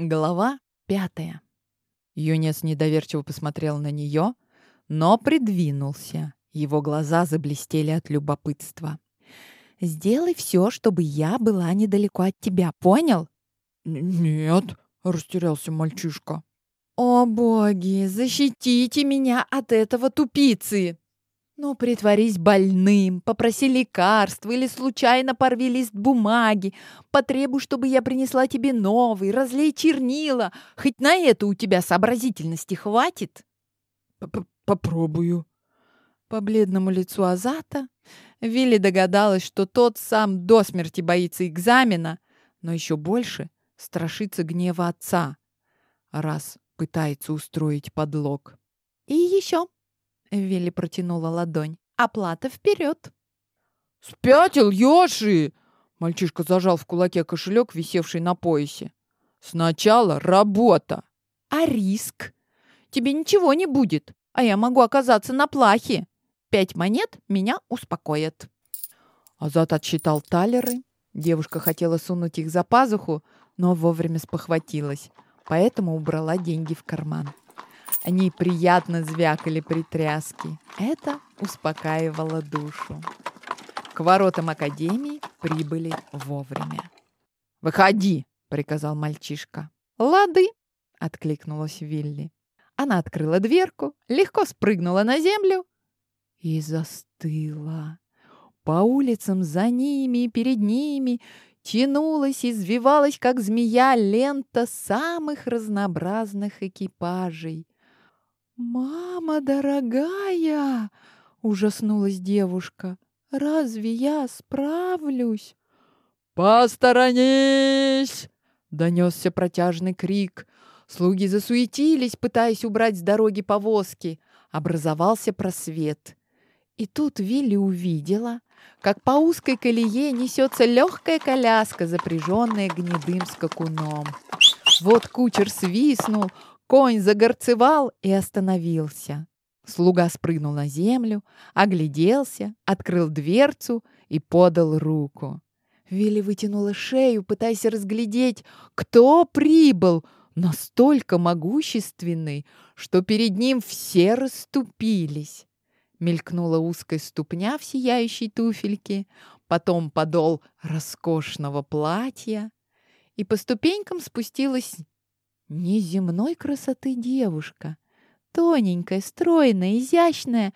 Глава пятая. Юнец недоверчиво посмотрел на нее, но придвинулся. Его глаза заблестели от любопытства. «Сделай все, чтобы я была недалеко от тебя, понял?» «Нет», — растерялся мальчишка. «О боги, защитите меня от этого тупицы!» Ну, притворись больным, попроси лекарства или случайно порви лист бумаги, потребуй, чтобы я принесла тебе новый, разлей чернила. Хоть на это у тебя сообразительности хватит? П Попробую. По бледному лицу Азата Вилли догадалась, что тот сам до смерти боится экзамена, но еще больше страшится гнева отца, раз пытается устроить подлог. И еще Вилли протянула ладонь. «Оплата вперед!» «Спятил, Йоши!» Мальчишка зажал в кулаке кошелек, висевший на поясе. «Сначала работа!» «А риск? Тебе ничего не будет, а я могу оказаться на плахе. Пять монет меня успокоят». Азат отсчитал талеры. Девушка хотела сунуть их за пазуху, но вовремя спохватилась, поэтому убрала деньги в карман. Они приятно звякали при тряске. Это успокаивало душу. К воротам академии прибыли вовремя. «Выходи!» — приказал мальчишка. «Лады!» — откликнулась Вилли. Она открыла дверку, легко спрыгнула на землю и застыла. По улицам за ними и перед ними тянулась, извивалась, как змея, лента самых разнообразных экипажей. «Мама дорогая!» — ужаснулась девушка. «Разве я справлюсь?» «Посторонись!» — донесся протяжный крик. Слуги засуетились, пытаясь убрать с дороги повозки. Образовался просвет. И тут Вилли увидела, как по узкой колее несется легкая коляска, запряженная гнедым скакуном. Вот кучер свистнул, Конь загорцевал и остановился. Слуга спрыгнул на землю, огляделся, открыл дверцу и подал руку. Вилли вытянула шею, пытаясь разглядеть, кто прибыл, настолько могущественный, что перед ним все расступились. Мелькнула узкая ступня в сияющей туфельке, потом подол роскошного платья, и по ступенькам спустилась Неземной красоты девушка, тоненькая, стройная, изящная,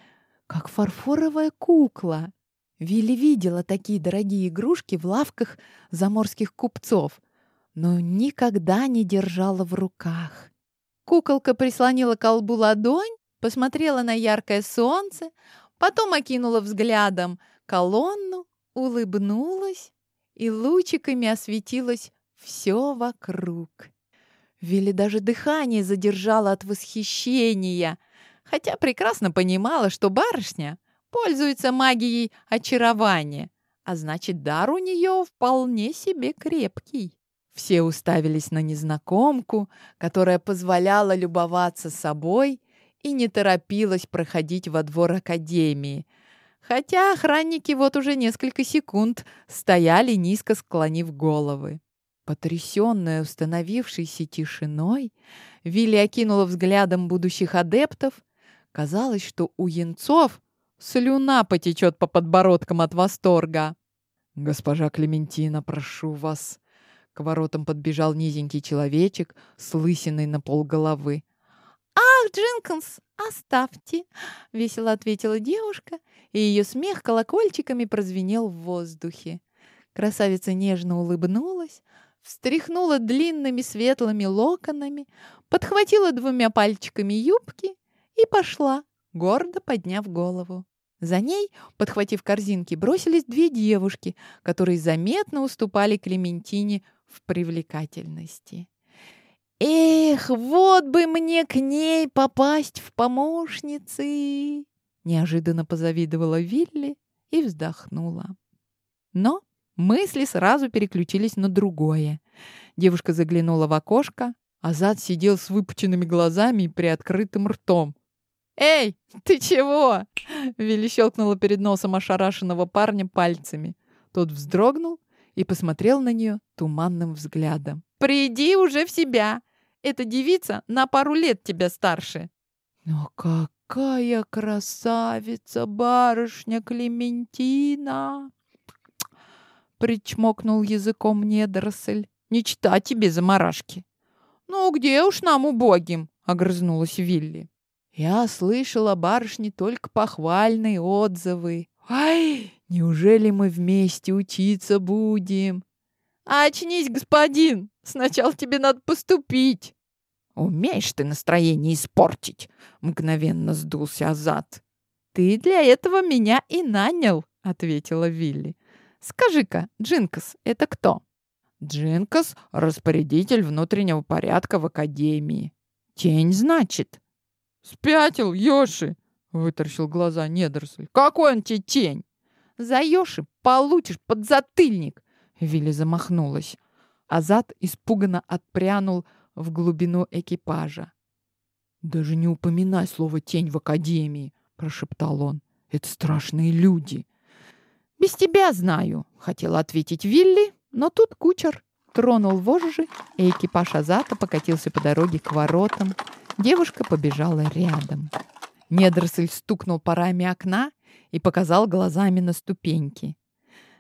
как фарфоровая кукла. Вилли видела такие дорогие игрушки в лавках заморских купцов, но никогда не держала в руках. Куколка прислонила колбу ладонь, посмотрела на яркое солнце, потом окинула взглядом колонну, улыбнулась и лучиками осветилась все вокруг. Вилли даже дыхание задержала от восхищения, хотя прекрасно понимала, что барышня пользуется магией очарования, а значит, дар у нее вполне себе крепкий. Все уставились на незнакомку, которая позволяла любоваться собой и не торопилась проходить во двор академии, хотя охранники вот уже несколько секунд стояли низко склонив головы. Потрясенная установившейся тишиной, Вилли окинула взглядом будущих адептов. Казалось, что у янцов слюна потечет по подбородкам от восторга. «Госпожа Клементина, прошу вас!» К воротам подбежал низенький человечек с лысиной на полголовы. «Ах, Джинкинс, оставьте!» — весело ответила девушка, и ее смех колокольчиками прозвенел в воздухе. Красавица нежно улыбнулась, встряхнула длинными светлыми локонами, подхватила двумя пальчиками юбки и пошла, гордо подняв голову. За ней, подхватив корзинки, бросились две девушки, которые заметно уступали Клементине в привлекательности. «Эх, вот бы мне к ней попасть в помощницы!» Неожиданно позавидовала Вилли и вздохнула. Но Мысли сразу переключились на другое. Девушка заглянула в окошко, а зад сидел с выпученными глазами и приоткрытым ртом. «Эй, ты чего?» Вилли щелкнула перед носом ошарашенного парня пальцами. Тот вздрогнул и посмотрел на нее туманным взглядом. приди уже в себя. Эта девица на пару лет тебя старше». «Но какая красавица барышня Клементина!» Причмокнул языком недоросль. «Не читать тебе заморашки». «Ну, где уж нам убогим?» — огрызнулась Вилли. «Я слышала барышни только похвальные отзывы. Ай, неужели мы вместе учиться будем?» «Очнись, господин! Сначала тебе надо поступить!» «Умеешь ты настроение испортить!» — мгновенно сдулся Азат. «Ты для этого меня и нанял!» — ответила Вилли. «Скажи-ка, Джинкас, это кто?» «Джинкас — распорядитель внутреннего порядка в Академии. Тень, значит?» «Спятил, Йоши!» — выторщил глаза недоросль. «Какой он тебе тень?» «За Йоши получишь подзатыльник!» Вилли замахнулась. Азат испуганно отпрянул в глубину экипажа. «Даже не упоминай слово «тень» в академии», — прошептал он. «Это страшные люди». «Без тебя знаю», — хотела ответить Вилли, но тут кучер тронул вожжи, и экипаж Азата покатился по дороге к воротам. Девушка побежала рядом. Недоросль стукнул парами окна и показал глазами на ступеньки.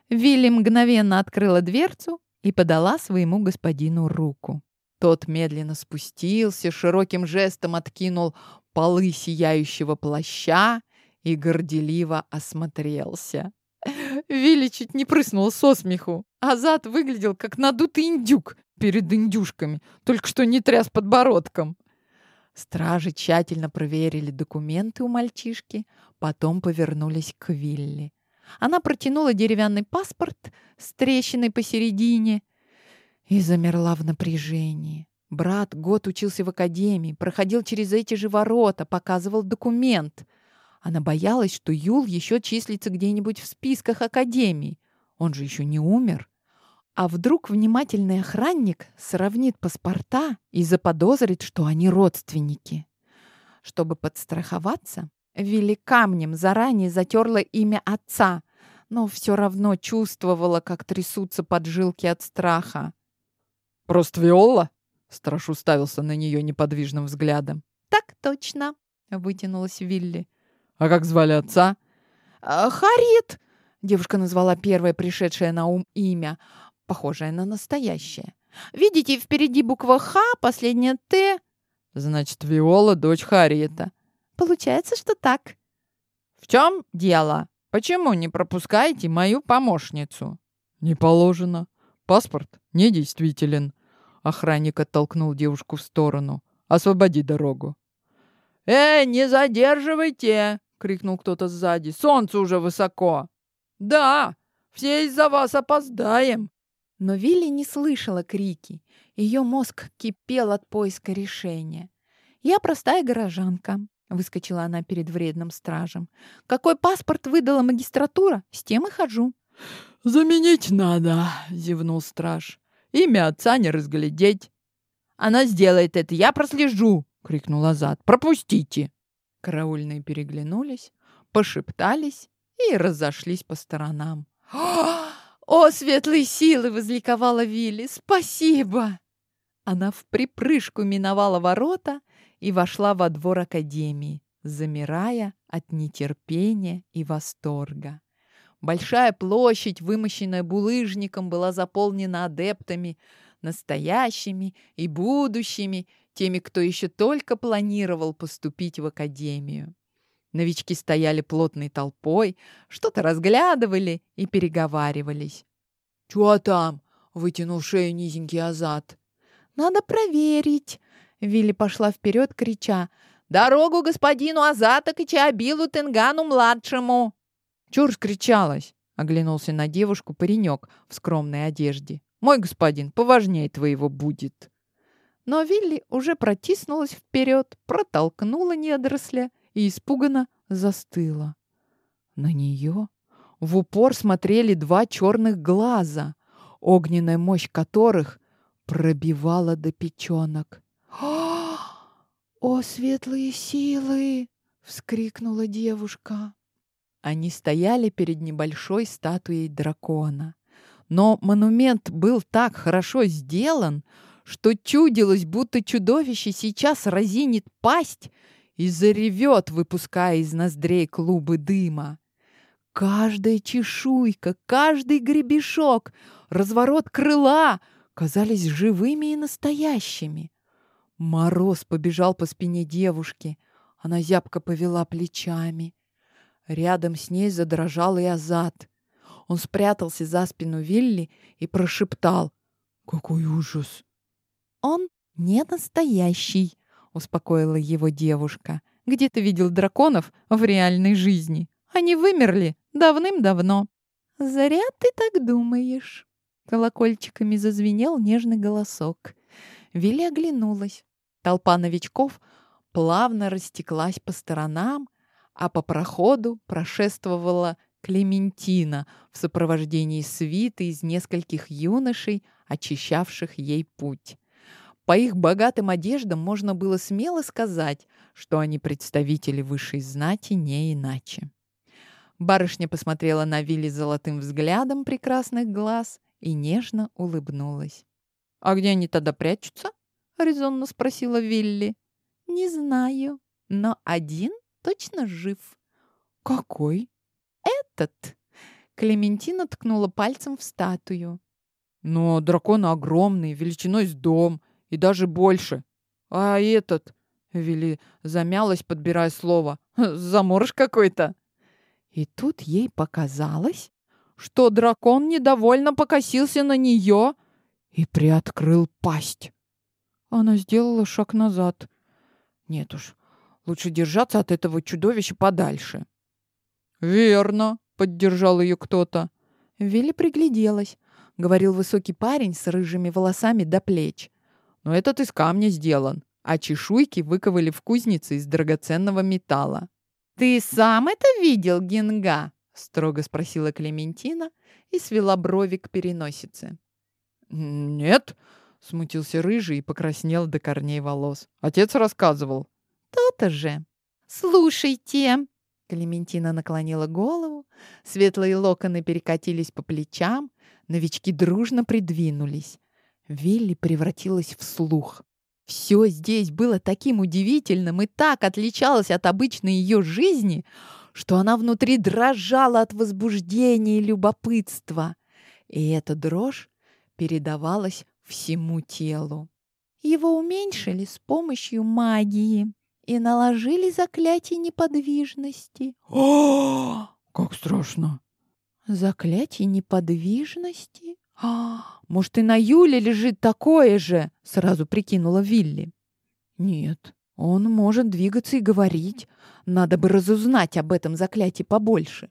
Вилли мгновенно открыла дверцу и подала своему господину руку. Тот медленно спустился, широким жестом откинул полы сияющего плаща и горделиво осмотрелся. Вилли чуть не прыснула со смеху. Азат выглядел как надутый индюк перед индюшками, только что не тряс подбородком. Стражи тщательно проверили документы у мальчишки, потом повернулись к Вилли. Она протянула деревянный паспорт с трещиной посередине и замерла в напряжении. Брат год учился в академии, проходил через эти же ворота, показывал документ. Она боялась, что Юл еще числится где-нибудь в списках академии. Он же еще не умер. А вдруг внимательный охранник сравнит паспорта и заподозрит, что они родственники? Чтобы подстраховаться, Вилли камнем заранее затерла имя отца, но все равно чувствовала, как трясутся поджилки от страха. «Просто Виола?» — страж уставился на нее неподвижным взглядом. «Так точно», — вытянулась Вилли. «А как звали отца?» «А, «Харит!» — девушка назвала первое пришедшее на ум имя, похожее на настоящее. «Видите, впереди буква «Х», последняя «Т». «Значит, Виола — дочь Хариета». Получается, что так. В чем дело? Почему не пропускаете мою помощницу? Не положено. Паспорт недействителен. Охранник оттолкнул девушку в сторону. Освободи дорогу. «Эй, не задерживайте!» — крикнул кто-то сзади. «Солнце уже высоко!» «Да, все из-за вас опоздаем!» Но Вилли не слышала крики. Ее мозг кипел от поиска решения. «Я простая горожанка. Выскочила она перед вредным стражем. «Какой паспорт выдала магистратура, с тем и хожу». «Заменить надо», — зевнул страж. «Имя отца не разглядеть». «Она сделает это, я прослежу», — крикнул Азат. «Пропустите». Караульные переглянулись, пошептались и разошлись по сторонам. «О, светлые силы!» — возликовала Вилли. «Спасибо!» Она в припрыжку миновала ворота и вошла во двор академии, замирая от нетерпения и восторга. Большая площадь, вымощенная булыжником, была заполнена адептами, настоящими и будущими, теми, кто еще только планировал поступить в академию. Новички стояли плотной толпой, что-то разглядывали и переговаривались. «Чего там?» — вытянул шею низенький Азат. «Надо проверить», Вилли пошла вперед, крича «Дорогу господину Азата Качабилу Тенгану-младшему!» «Чур скричалась!» — оглянулся на девушку паренек в скромной одежде. «Мой господин, поважнее твоего будет!» Но Вилли уже протиснулась вперед, протолкнула недоросля и испуганно застыла. На нее в упор смотрели два черных глаза, огненная мощь которых пробивала до печенок. «О, светлые силы!» — вскрикнула девушка. Они стояли перед небольшой статуей дракона. Но монумент был так хорошо сделан, что чудилось, будто чудовище сейчас разинит пасть и заревет, выпуская из ноздрей клубы дыма. Каждая чешуйка, каждый гребешок, разворот крыла казались живыми и настоящими. Мороз побежал по спине девушки. Она зябко повела плечами. Рядом с ней задрожал и Азат. Он спрятался за спину Вилли и прошептал. «Какой ужас!» «Он не настоящий», — успокоила его девушка. «Где ты видел драконов в реальной жизни? Они вымерли давным-давно». «Зря ты так думаешь», — колокольчиками зазвенел нежный голосок. Вилли оглянулась. Толпа новичков плавно растеклась по сторонам, а по проходу прошествовала Клементина в сопровождении свиты из нескольких юношей, очищавших ей путь. По их богатым одеждам можно было смело сказать, что они представители высшей знати не иначе. Барышня посмотрела на Вилли золотым взглядом прекрасных глаз и нежно улыбнулась. «А где они тогда прячутся?» — резонно спросила Вилли. «Не знаю, но один точно жив». «Какой?» «Этот!» Клементина ткнула пальцем в статую. «Но дракон огромный, величиной с дом, и даже больше. А этот...» Вилли замялась, подбирая слово. «Заморож какой-то!» И тут ей показалось, что дракон недовольно покосился на нее и приоткрыл пасть. Она сделала шаг назад. Нет уж, лучше держаться от этого чудовища подальше. «Верно», — поддержал ее кто-то. Вилли пригляделась. Говорил высокий парень с рыжими волосами до плеч. «Но этот из камня сделан, а чешуйки выковали в кузнице из драгоценного металла». «Ты сам это видел, Генга?» — строго спросила Клементина и свела брови к переносице. «Нет», Смутился рыжий и покраснел до корней волос. Отец рассказывал. То-то же. Слушайте. Клементина наклонила голову, светлые локоны перекатились по плечам, новички дружно придвинулись. Вилли превратилась в слух. Все здесь было таким удивительным и так отличалось от обычной ее жизни, что она внутри дрожала от возбуждения и любопытства. И эта дрожь передавалась всему телу. Его уменьшили с помощью магии и наложили заклятие неподвижности. О, как страшно! Заклятие неподвижности? А, может, и на Юле лежит такое же? Сразу прикинула Вилли. Нет, он может двигаться и говорить. Надо бы разузнать об этом заклятии побольше.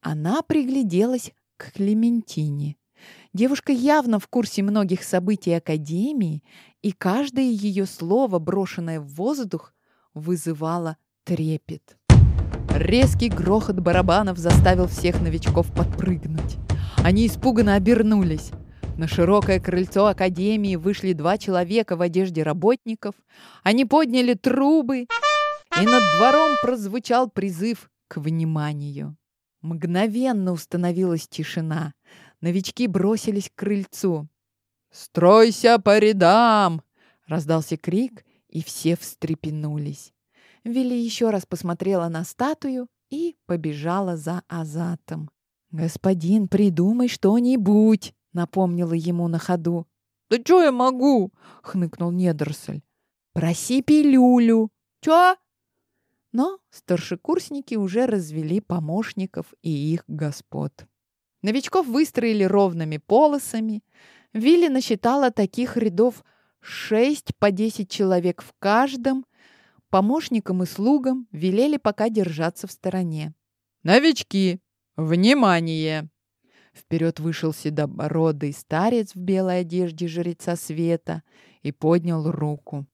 Она пригляделась к Клементине. Девушка явно в курсе многих событий Академии, и каждое ее слово, брошенное в воздух, вызывало трепет. Резкий грохот барабанов заставил всех новичков подпрыгнуть. Они испуганно обернулись. На широкое крыльцо Академии вышли два человека в одежде работников. Они подняли трубы, и над двором прозвучал призыв к вниманию. Мгновенно установилась тишина. Новички бросились к крыльцу. «Стройся по рядам!» — раздался крик, и все встрепенулись. Вилли еще раз посмотрела на статую и побежала за Азатом. «Господин, придумай что-нибудь!» — напомнила ему на ходу. «Да что я могу?» — хныкнул Недоросль. «Проси пилюлю!» «Чё?» Но старшекурсники уже развели помощников и их господ. Новичков выстроили ровными полосами. Вилли насчитала таких рядов шесть по десять человек в каждом. Помощникам и слугам велели пока держаться в стороне. «Новички! Внимание!» Вперед вышел седобородый старец в белой одежде жреца света и поднял руку.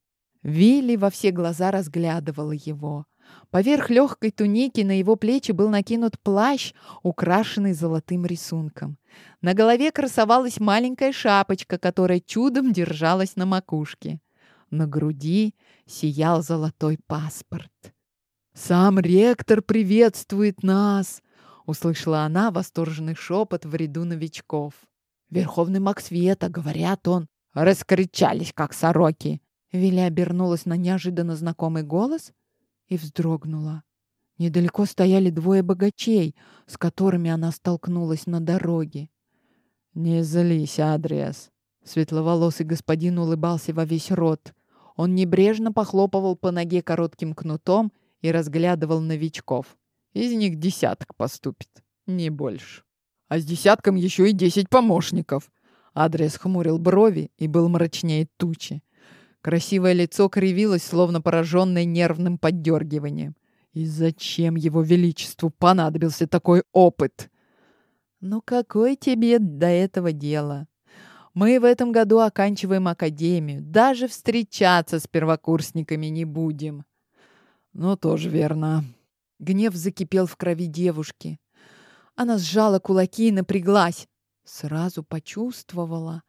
Вилли во все глаза разглядывала его. Поверх легкой туники на его плечи был накинут плащ, украшенный золотым рисунком. На голове красовалась маленькая шапочка, которая чудом держалась на макушке. На груди сиял золотой паспорт. «Сам ректор приветствует нас!» — услышала она восторженный шепот в ряду новичков. «Верховный маг света, говорят он, Раскричались, как сороки. Виля обернулась на неожиданно знакомый голос и вздрогнула. Недалеко стояли двое богачей, с которыми она столкнулась на дороге. «Не злись, Адриас!» Светловолосый господин улыбался во весь рот. Он небрежно похлопывал по ноге коротким кнутом и разглядывал новичков. Из них десяток поступит, не больше. А с десятком еще и десять помощников. Адрес хмурил брови и был мрачнее тучи. Красивое лицо кривилось, словно пораженное нервным поддергиванием. И зачем его величеству понадобился такой опыт? Ну какой тебе до этого дела? Мы в этом году оканчиваем академию. Даже встречаться с первокурсниками не будем. Ну, тоже верно. Гнев закипел в крови девушки. Она сжала кулаки и напряглась. Сразу почувствовала,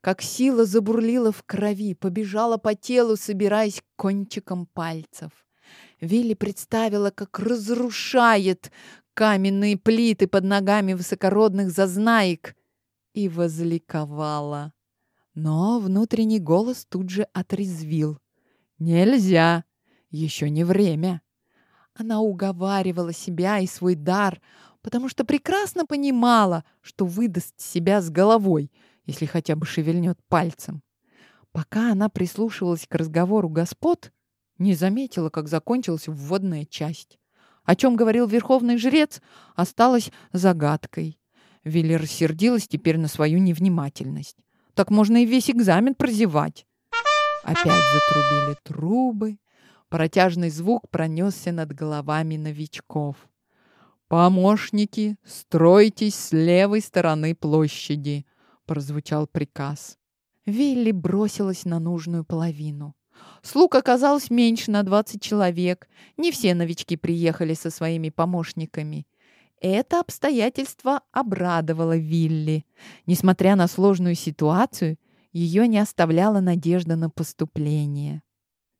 как сила забурлила в крови, побежала по телу, собираясь кончиком пальцев. Вилли представила, как разрушает каменные плиты под ногами высокородных зазнаек и возликовала. Но внутренний голос тут же отрезвил. «Нельзя! Еще не время!» Она уговаривала себя и свой дар, потому что прекрасно понимала, что выдаст себя с головой, если хотя бы шевельнет пальцем. Пока она прислушивалась к разговору господ, не заметила, как закончилась вводная часть. О чем говорил верховный жрец, осталось загадкой. Вилли рассердилась теперь на свою невнимательность. Так можно и весь экзамен прозевать. Опять затрубили трубы. Протяжный звук пронесся над головами новичков. «Помощники, стройтесь с левой стороны площади», — прозвучал приказ. Вилли бросилась на нужную половину. Слуг оказалось меньше на 20 человек. Не все новички приехали со своими помощниками. Это обстоятельство обрадовало Вилли. Несмотря на сложную ситуацию, ее не оставляла надежда на поступление.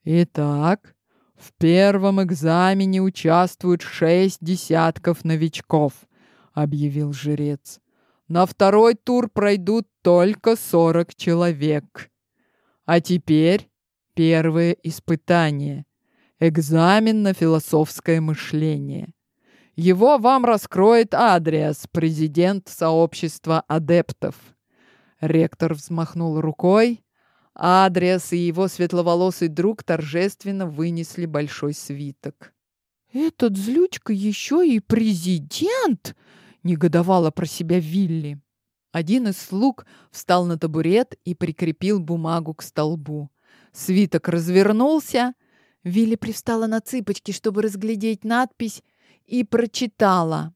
«Итак, в первом экзамене участвуют шесть десятков новичков», — объявил жрец. «На второй тур пройдут только сорок человек. А теперь первое испытание. Экзамен на философское мышление. Его вам раскроет Адриас, президент сообщества адептов. Ректор взмахнул рукой. Адриас и его светловолосый друг торжественно вынесли большой свиток. «Этот злючка еще и президент!» — негодовала про себя Вилли. Один из слуг встал на табурет и прикрепил бумагу к столбу. Свиток развернулся. Вилли привстала на цыпочки, чтобы разглядеть надпись, и прочитала.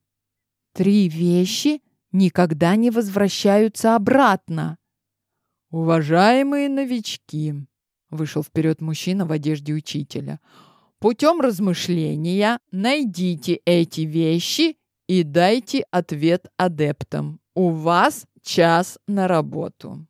«Три вещи никогда не возвращаются обратно». «Уважаемые новички!» — вышел вперед мужчина в одежде учителя. «Путем размышления найдите эти вещи и дайте ответ адептам. У вас час на работу».